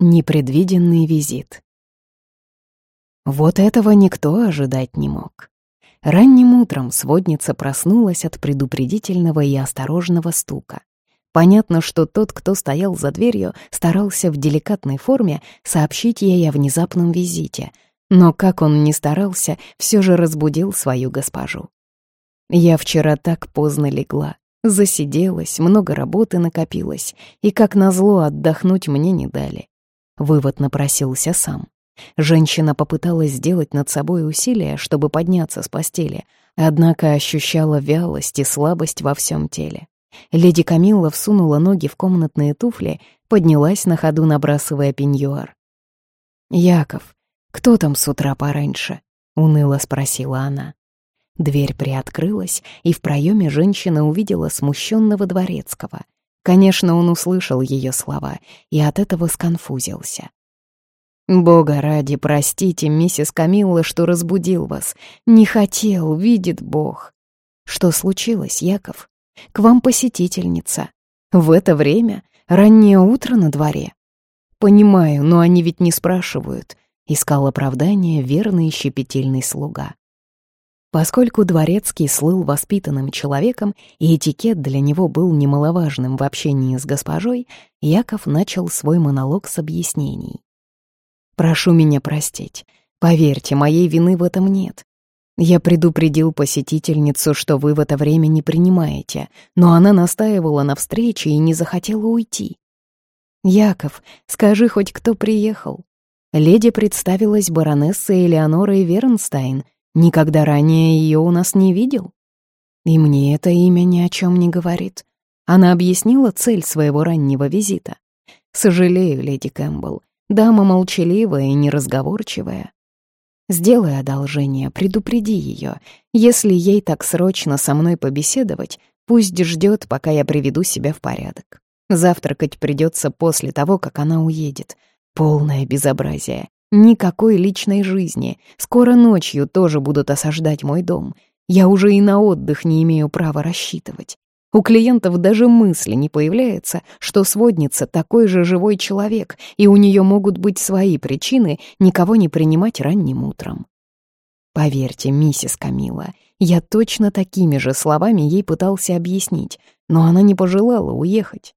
Непредвиденный визит. Вот этого никто ожидать не мог. Ранним утром сводница проснулась от предупредительного и осторожного стука. Понятно, что тот, кто стоял за дверью, старался в деликатной форме сообщить ей о внезапном визите, но как он ни старался, все же разбудил свою госпожу. «Я вчера так поздно легла, засиделась, много работы накопилось, и, как назло, отдохнуть мне не дали. Вывод напросился сам. Женщина попыталась сделать над собой усилие, чтобы подняться с постели, однако ощущала вялость и слабость во всем теле. Леди Камилла всунула ноги в комнатные туфли, поднялась на ходу, набрасывая пеньюар. «Яков, кто там с утра пораньше?» — уныло спросила она. Дверь приоткрылась, и в проеме женщина увидела смущенного дворецкого — Конечно, он услышал ее слова и от этого сконфузился. «Бога ради, простите, миссис Камилла, что разбудил вас. Не хотел, видит Бог». «Что случилось, Яков? К вам посетительница. В это время? Раннее утро на дворе?» «Понимаю, но они ведь не спрашивают», — искал оправдание верный щепетильный слуга. Поскольку Дворецкий слыл воспитанным человеком, и этикет для него был немаловажным в общении с госпожой, Яков начал свой монолог с объяснений. «Прошу меня простить. Поверьте, моей вины в этом нет. Я предупредил посетительницу, что вы в это время не принимаете, но она настаивала на встрече и не захотела уйти. «Яков, скажи хоть, кто приехал?» Леди представилась баронессой Элеонорой Вернстайн — Никогда ранее ее у нас не видел. И мне это имя ни о чем не говорит. Она объяснила цель своего раннего визита. «Сожалею, леди Кэмпбелл, дама молчаливая и неразговорчивая. Сделай одолжение, предупреди ее. Если ей так срочно со мной побеседовать, пусть ждет, пока я приведу себя в порядок. Завтракать придется после того, как она уедет. Полное безобразие. Никакой личной жизни. Скоро ночью тоже будут осаждать мой дом. Я уже и на отдых не имею права рассчитывать. У клиентов даже мысли не появляется, что сводница такой же живой человек, и у нее могут быть свои причины никого не принимать ранним утром. Поверьте, миссис Камила, я точно такими же словами ей пытался объяснить, но она не пожелала уехать.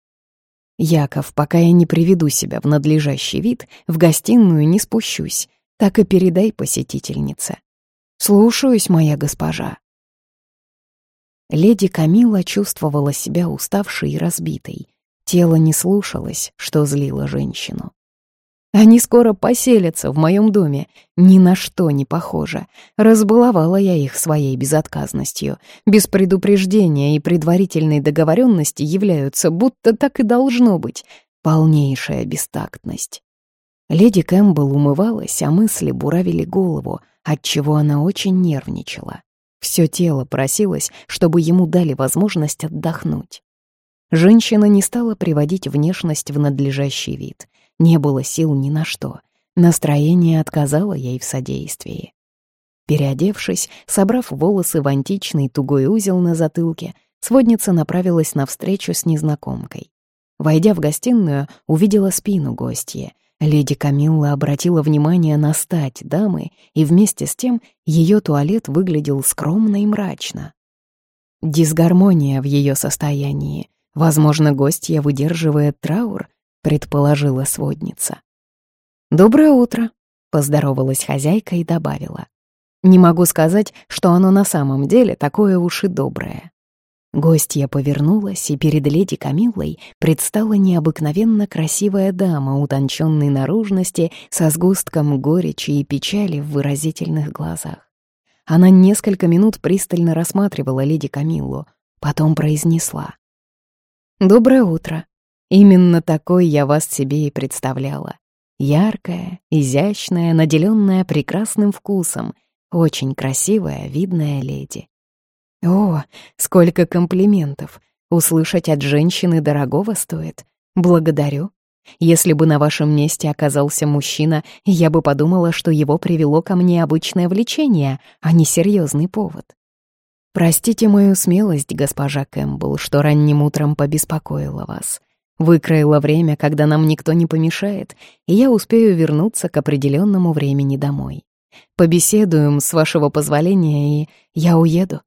«Яков, пока я не приведу себя в надлежащий вид, в гостиную не спущусь. Так и передай посетительнице». «Слушаюсь, моя госпожа». Леди Камила чувствовала себя уставшей и разбитой. Тело не слушалось, что злило женщину. Они скоро поселятся в моем доме. Ни на что не похоже. Разбаловала я их своей безотказностью. Без предупреждения и предварительной договоренности являются, будто так и должно быть. Полнейшая бестактность. Леди Кэмпбелл умывалась, а мысли буравили голову, отчего она очень нервничала. Все тело просилось, чтобы ему дали возможность отдохнуть. Женщина не стала приводить внешность в надлежащий вид. Не было сил ни на что. Настроение отказало ей в содействии. Переодевшись, собрав волосы в античный тугой узел на затылке, сводница направилась навстречу с незнакомкой. Войдя в гостиную, увидела спину гостья. Леди Камилла обратила внимание на стать дамы, и вместе с тем ее туалет выглядел скромно и мрачно. Дисгармония в ее состоянии. Возможно, гостья выдерживает траур, предположила сводница. «Доброе утро», — поздоровалась хозяйка и добавила. «Не могу сказать, что оно на самом деле такое уж и доброе». Гостья повернулась, и перед леди Камиллой предстала необыкновенно красивая дама утонченной наружности со сгустком горечи и печали в выразительных глазах. Она несколько минут пристально рассматривала леди Камиллу, потом произнесла. «Доброе утро. Именно такой я вас себе и представляла. Яркая, изящная, наделенная прекрасным вкусом, очень красивая, видная леди. О, сколько комплиментов! Услышать от женщины дорогого стоит. Благодарю. Если бы на вашем месте оказался мужчина, я бы подумала, что его привело ко мне обычное влечение, а не серьезный повод. Простите мою смелость, госпожа Кэмпбелл, что ранним утром побеспокоила вас. Выкроила время, когда нам никто не помешает, и я успею вернуться к определенному времени домой. Побеседуем, с вашего позволения, и я уеду.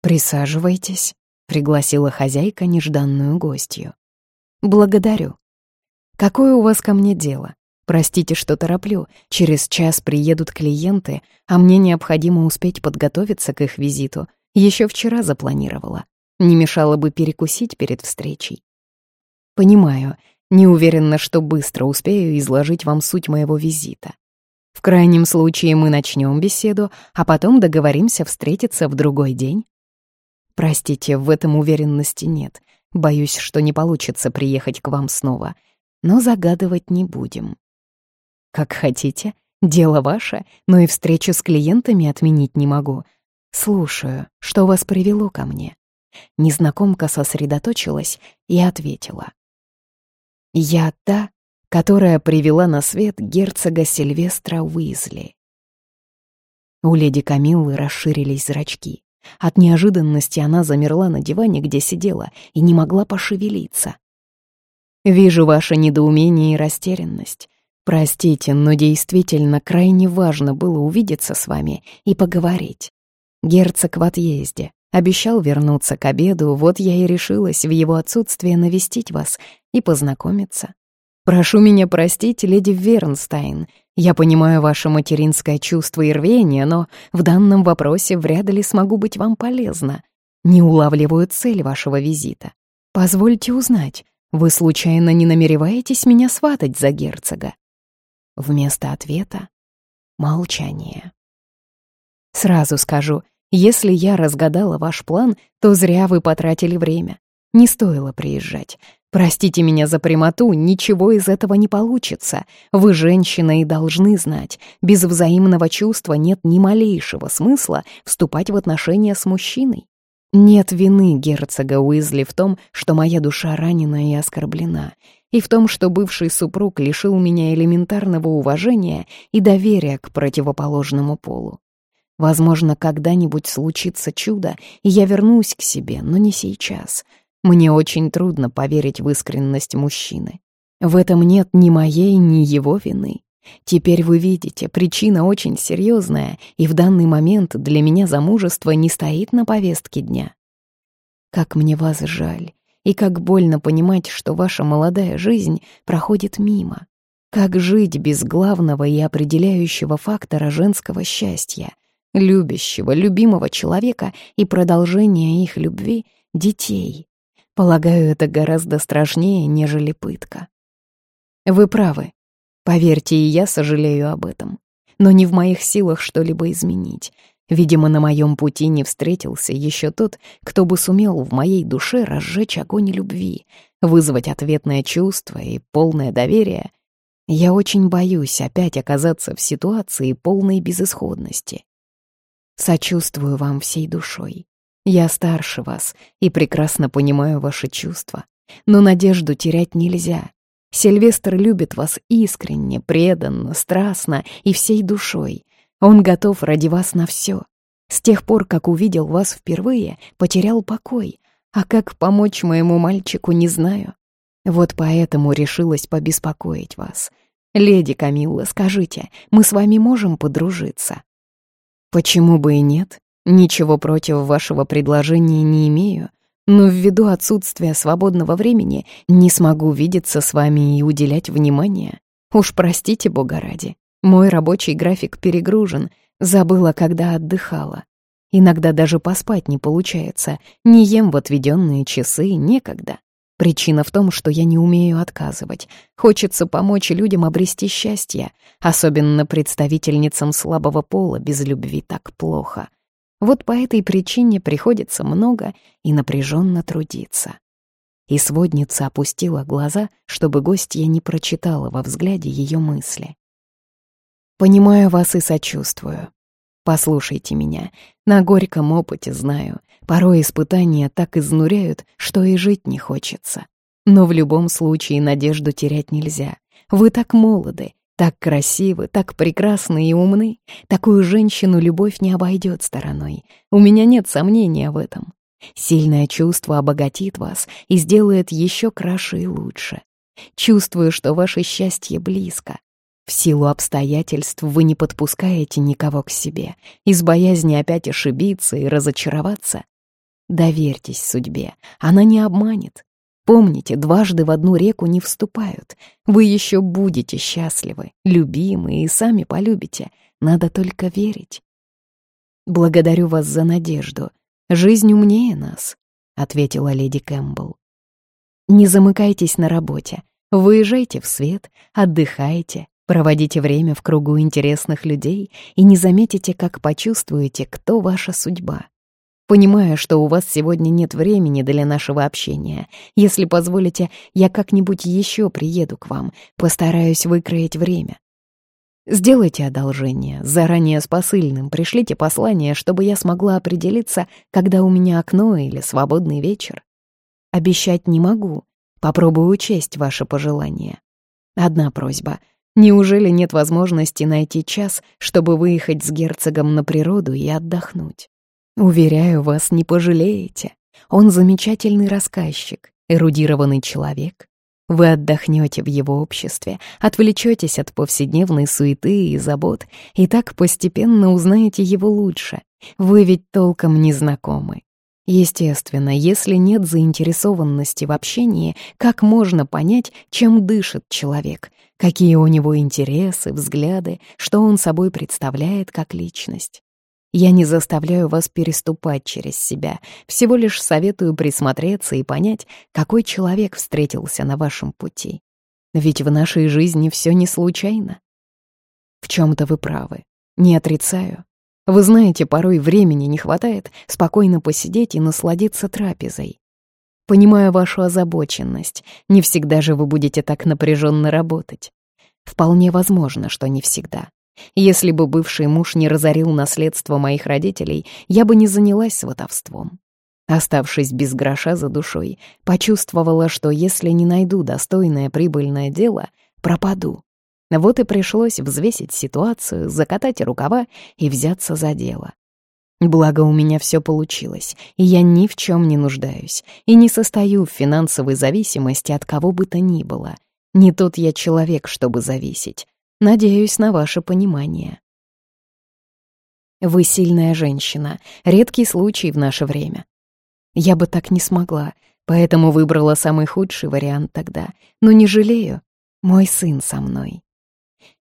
«Присаживайтесь», — пригласила хозяйка нежданную гостью. «Благодарю. Какое у вас ко мне дело? Простите, что тороплю. Через час приедут клиенты, а мне необходимо успеть подготовиться к их визиту. Еще вчера запланировала. Не мешало бы перекусить перед встречей. Понимаю, не уверена, что быстро успею изложить вам суть моего визита. В крайнем случае мы начнем беседу, а потом договоримся встретиться в другой день. Простите, в этом уверенности нет. Боюсь, что не получится приехать к вам снова. Но загадывать не будем. Как хотите, дело ваше, но и встречу с клиентами отменить не могу. Слушаю, что вас привело ко мне. Незнакомка сосредоточилась и ответила. Я та, которая привела на свет герцога Сильвестра Уизли. У леди Камиллы расширились зрачки. От неожиданности она замерла на диване, где сидела, и не могла пошевелиться. «Вижу ваше недоумение и растерянность. Простите, но действительно крайне важно было увидеться с вами и поговорить. Герцог в отъезде. Обещал вернуться к обеду, вот я и решилась в его отсутствие навестить вас и познакомиться. Прошу меня простить, леди Вернстайн. Я понимаю ваше материнское чувство и рвение, но в данном вопросе вряд ли смогу быть вам полезна. Не улавливаю цель вашего визита. Позвольте узнать, вы случайно не намереваетесь меня сватать за герцога? Вместо ответа — молчание. Сразу скажу, если я разгадала ваш план, то зря вы потратили время. Не стоило приезжать. Простите меня за прямоту, ничего из этого не получится. Вы женщина и должны знать, без взаимного чувства нет ни малейшего смысла вступать в отношения с мужчиной. Нет вины герцога Уизли в том, что моя душа ранена и оскорблена, и в том, что бывший супруг лишил меня элементарного уважения и доверия к противоположному полу. Возможно, когда-нибудь случится чудо, и я вернусь к себе, но не сейчас. Мне очень трудно поверить в искренность мужчины. В этом нет ни моей, ни его вины. Теперь вы видите, причина очень серьезная, и в данный момент для меня замужество не стоит на повестке дня. Как мне вас жаль, и как больно понимать, что ваша молодая жизнь проходит мимо. Как жить без главного и определяющего фактора женского счастья — любящего, любимого человека и продолжения их любви — детей. Полагаю, это гораздо страшнее, нежели пытка. Вы правы. Поверьте, и я сожалею об этом. Но не в моих силах что-либо изменить. Видимо, на моем пути не встретился еще тот, кто бы сумел в моей душе разжечь огонь любви, вызвать ответное чувство и полное доверие. Я очень боюсь опять оказаться в ситуации полной безысходности. Сочувствую вам всей душой. Я старше вас и прекрасно понимаю ваши чувства. Но надежду терять нельзя. Сильвестр любит вас искренне, преданно, страстно и всей душой. Он готов ради вас на все. С тех пор, как увидел вас впервые, потерял покой. А как помочь моему мальчику, не знаю. Вот поэтому решилась побеспокоить вас. Леди Камилла, скажите, мы с вами можем подружиться? Почему бы и нет? Ничего против вашего предложения не имею, но ввиду отсутствия свободного времени не смогу видеться с вами и уделять внимание. Уж простите, бога ради. Мой рабочий график перегружен, забыла, когда отдыхала. Иногда даже поспать не получается, не ем в отведенные часы, некогда. Причина в том, что я не умею отказывать. Хочется помочь людям обрести счастье, особенно представительницам слабого пола без любви так плохо. Вот по этой причине приходится много и напряженно трудиться. И сводница опустила глаза, чтобы гостья не прочитала во взгляде ее мысли. «Понимаю вас и сочувствую. Послушайте меня, на горьком опыте знаю, порой испытания так изнуряют, что и жить не хочется. Но в любом случае надежду терять нельзя. Вы так молоды, так красивы, так прекрасны и умны. Такую женщину любовь не обойдет стороной. У меня нет сомнения в этом. Сильное чувство обогатит вас и сделает еще краше и лучше. Чувствую, что ваше счастье близко. В силу обстоятельств вы не подпускаете никого к себе, из боязни опять ошибиться и разочароваться. Доверьтесь судьбе, она не обманет. Помните, дважды в одну реку не вступают. Вы еще будете счастливы, любимы и сами полюбите. Надо только верить. Благодарю вас за надежду. Жизнь умнее нас, — ответила леди Кэмпбелл. Не замыкайтесь на работе. Выезжайте в свет, отдыхайте, проводите время в кругу интересных людей и не заметите, как почувствуете, кто ваша судьба. Понимаю, что у вас сегодня нет времени для нашего общения. Если позволите, я как-нибудь еще приеду к вам, постараюсь выкроить время. Сделайте одолжение, заранее с посыльным пришлите послание, чтобы я смогла определиться, когда у меня окно или свободный вечер. Обещать не могу, попробую учесть ваши пожелания. Одна просьба. Неужели нет возможности найти час, чтобы выехать с герцогом на природу и отдохнуть? Уверяю вас, не пожалеете. Он замечательный рассказчик, эрудированный человек, вы отдохнете в его обществе, отвлечетесь от повседневной суеты и забот, и так постепенно узнаете его лучше. Вы ведь толком не знакомы. Естественно, если нет заинтересованности в общении, как можно понять, чем дышит человек, какие у него интересы, взгляды, что он собой представляет как личность? Я не заставляю вас переступать через себя, всего лишь советую присмотреться и понять, какой человек встретился на вашем пути. Ведь в нашей жизни все не случайно. В чем-то вы правы, не отрицаю. Вы знаете, порой времени не хватает спокойно посидеть и насладиться трапезой. Понимаю вашу озабоченность, не всегда же вы будете так напряженно работать. Вполне возможно, что не всегда. Если бы бывший муж не разорил наследство моих родителей, я бы не занялась сватовством. Оставшись без гроша за душой, почувствовала, что если не найду достойное прибыльное дело, пропаду. Вот и пришлось взвесить ситуацию, закатать рукава и взяться за дело. Благо у меня все получилось, и я ни в чем не нуждаюсь, и не состою в финансовой зависимости от кого бы то ни было. Не тот я человек, чтобы зависеть. Надеюсь на ваше понимание. Вы сильная женщина, редкий случай в наше время. Я бы так не смогла, поэтому выбрала самый худший вариант тогда, но не жалею, мой сын со мной.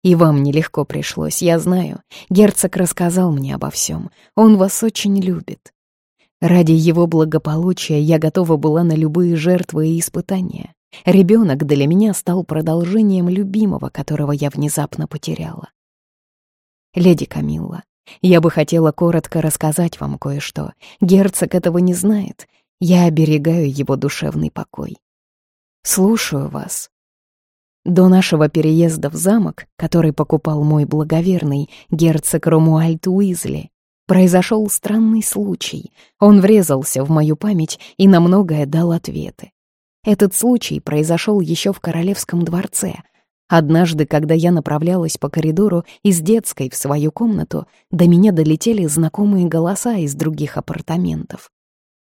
И вам нелегко пришлось, я знаю. Герцог рассказал мне обо всем. Он вас очень любит. Ради его благополучия я готова была на любые жертвы и испытания. Ребенок для меня стал продолжением любимого, которого я внезапно потеряла. Леди Камилла, я бы хотела коротко рассказать вам кое-что. Герцог этого не знает. Я оберегаю его душевный покой. Слушаю вас. До нашего переезда в замок, который покупал мой благоверный герцог Ромуальд Уизли, произошел странный случай. Он врезался в мою память и на многое дал ответы. Этот случай произошел еще в королевском дворце. Однажды, когда я направлялась по коридору из детской в свою комнату, до меня долетели знакомые голоса из других апартаментов.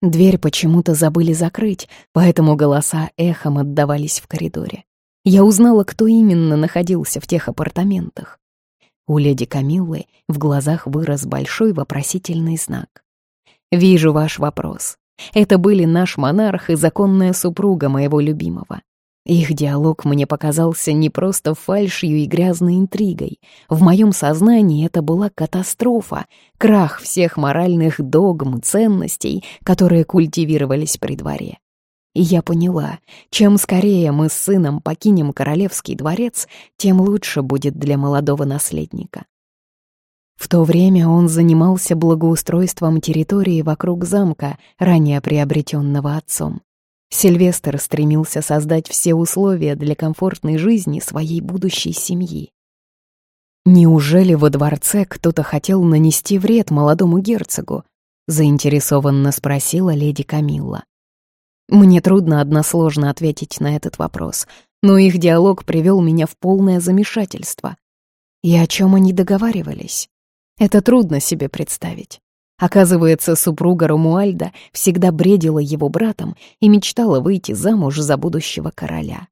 Дверь почему-то забыли закрыть, поэтому голоса эхом отдавались в коридоре. Я узнала, кто именно находился в тех апартаментах. У леди Камиллы в глазах вырос большой вопросительный знак. «Вижу ваш вопрос. Это были наш монарх и законная супруга моего любимого. Их диалог мне показался не просто фальшью и грязной интригой. В моем сознании это была катастрофа, крах всех моральных догм, ценностей, которые культивировались при дворе. И я поняла, чем скорее мы с сыном покинем королевский дворец, тем лучше будет для молодого наследника. В то время он занимался благоустройством территории вокруг замка, ранее приобретенного отцом. Сильвестр стремился создать все условия для комфортной жизни своей будущей семьи. «Неужели во дворце кто-то хотел нанести вред молодому герцогу?» — заинтересованно спросила леди Камилла. Мне трудно односложно ответить на этот вопрос, но их диалог привел меня в полное замешательство. И о чем они договаривались? Это трудно себе представить. Оказывается, супруга Ромуальда всегда бредила его братом и мечтала выйти замуж за будущего короля.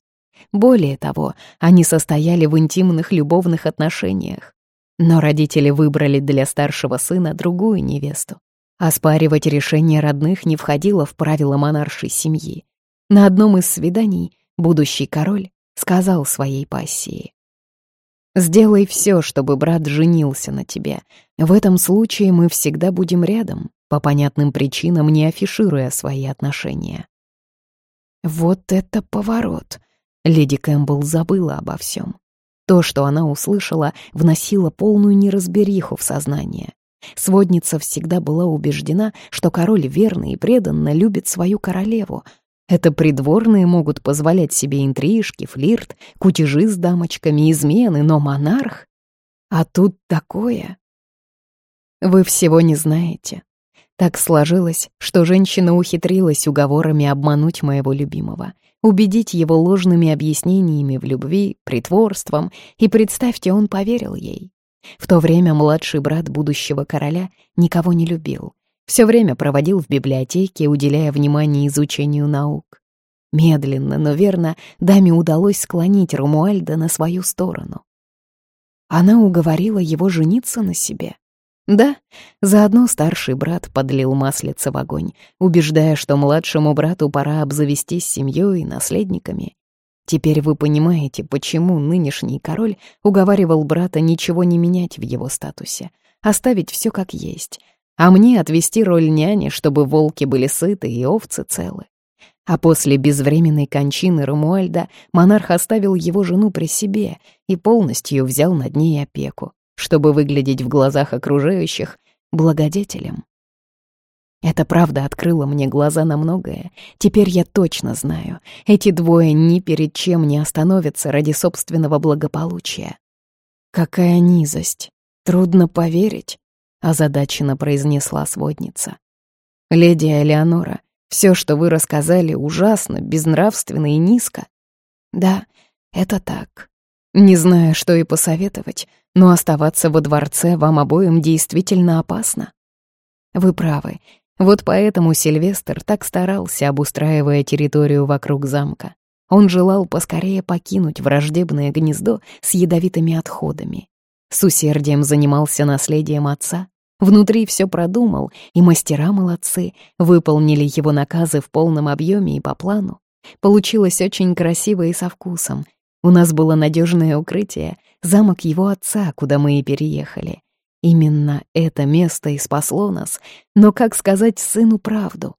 Более того, они состояли в интимных любовных отношениях. Но родители выбрали для старшего сына другую невесту. Оспаривать решение родных не входило в правила монаршей семьи. На одном из свиданий будущий король сказал своей пассии. Сделай все, чтобы брат женился на тебе. В этом случае мы всегда будем рядом, по понятным причинам не афишируя свои отношения. Вот это поворот! Леди Кэмпбелл забыла обо всем. То, что она услышала, вносило полную неразбериху в сознание. Сводница всегда была убеждена, что король верно и преданно любит свою королеву — это придворные могут позволять себе интрижки, флирт, кутежи с дамочками, измены, но монарх? А тут такое. Вы всего не знаете. Так сложилось, что женщина ухитрилась уговорами обмануть моего любимого, убедить его ложными объяснениями в любви, притворством, и, представьте, он поверил ей. В то время младший брат будущего короля никого не любил, все время проводил в библиотеке, уделяя внимание изучению наук. Медленно, но верно, даме удалось склонить Румуальда на свою сторону. Она уговорила его жениться на себе. Да, заодно старший брат подлил маслица в огонь, убеждая, что младшему брату пора обзавестись семьей и наследниками. Теперь вы понимаете, почему нынешний король уговаривал брата ничего не менять в его статусе, оставить все как есть, а мне отвести роль няни, чтобы волки были сыты и овцы целы. А после безвременной кончины Ромуальда монарх оставил его жену при себе и полностью взял над ней опеку, чтобы выглядеть в глазах окружающих благодетелем. Эта правда открыла мне глаза на многое. Теперь я точно знаю, эти двое ни перед чем не остановятся ради собственного благополучия. Какая низость! Трудно поверить, озадаченно произнесла сводница. «Леди Элеонора, все, что вы рассказали, ужасно, безнравственно и низко». «Да, это так. Не знаю, что и посоветовать, но оставаться во дворце вам обоим действительно опасно». «Вы правы. Вот поэтому Сильвестр так старался, обустраивая территорию вокруг замка. Он желал поскорее покинуть враждебное гнездо с ядовитыми отходами. С усердием занимался наследием отца, внутри все продумал, и мастера молодцы, выполнили его наказы в полном объеме и по плану. Получилось очень красиво и со вкусом. У нас было надежное укрытие, замок его отца, куда мы и переехали. Именно это место и спасло нас, но как сказать сыну правду?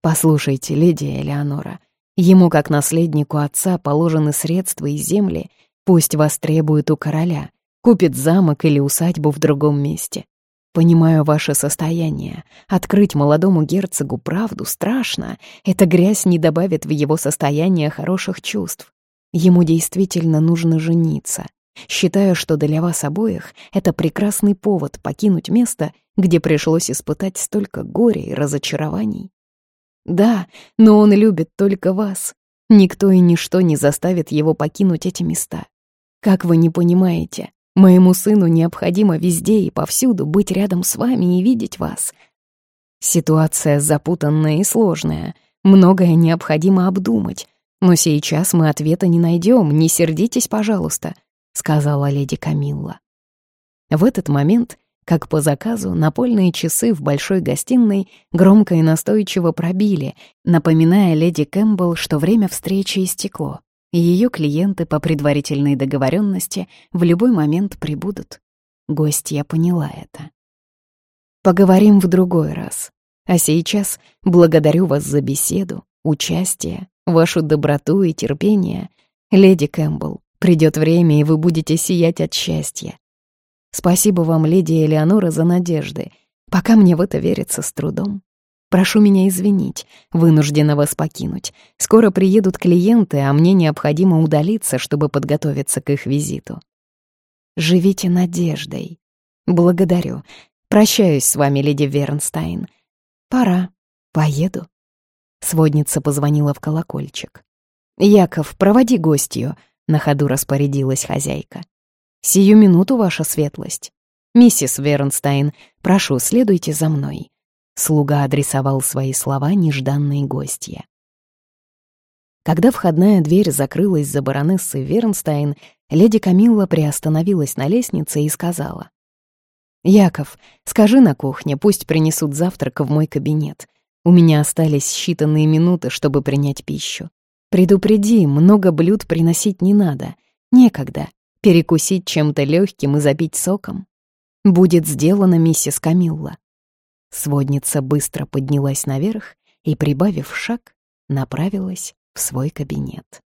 Послушайте, леди Элеонора, ему, как наследнику отца, положены средства и земли, пусть востребует у короля — Купит замок или усадьбу в другом месте. Понимаю ваше состояние. Открыть молодому герцогу правду страшно. Эта грязь не добавит в его состояние хороших чувств. Ему действительно нужно жениться. Считаю, что для вас обоих это прекрасный повод покинуть место, где пришлось испытать столько горя и разочарований. Да, но он любит только вас. Никто и ничто не заставит его покинуть эти места. Как вы не понимаете, Моему сыну необходимо везде и повсюду быть рядом с вами и видеть вас. Ситуация запутанная и сложная. Многое необходимо обдумать. Но сейчас мы ответа не найдем, не сердитесь, пожалуйста», — сказала леди Камилла. В этот момент, как по заказу, напольные часы в большой гостиной громко и настойчиво пробили, напоминая леди Кэмпбелл, что время встречи истекло. Ее клиенты по предварительной договоренности в любой момент прибудут. Гостья поняла это. Поговорим в другой раз. А сейчас благодарю вас за беседу, участие, вашу доброту и терпение. Леди Кэмпбелл, придет время, и вы будете сиять от счастья. Спасибо вам, леди Элеонора, за надежды. Пока мне в это верится с трудом. Прошу меня извинить, вынуждена вас покинуть. Скоро приедут клиенты, а мне необходимо удалиться, чтобы подготовиться к их визиту. Живите надеждой. Благодарю. Прощаюсь с вами, леди Вернстайн. Пора. Поеду. Сводница позвонила в колокольчик. «Яков, проводи гостью», — на ходу распорядилась хозяйка. «Сию минуту, ваша светлость». «Миссис Вернстайн, прошу, следуйте за мной». Слуга адресовал свои слова нежданной гостье. Когда входная дверь закрылась за баронессой Вернстайн, леди Камилла приостановилась на лестнице и сказала. «Яков, скажи на кухне, пусть принесут завтрак в мой кабинет. У меня остались считанные минуты, чтобы принять пищу. Предупреди, много блюд приносить не надо. Некогда. Перекусить чем-то легким и запить соком. Будет сделано, миссис Камилла». Сводница быстро поднялась наверх и, прибавив шаг, направилась в свой кабинет.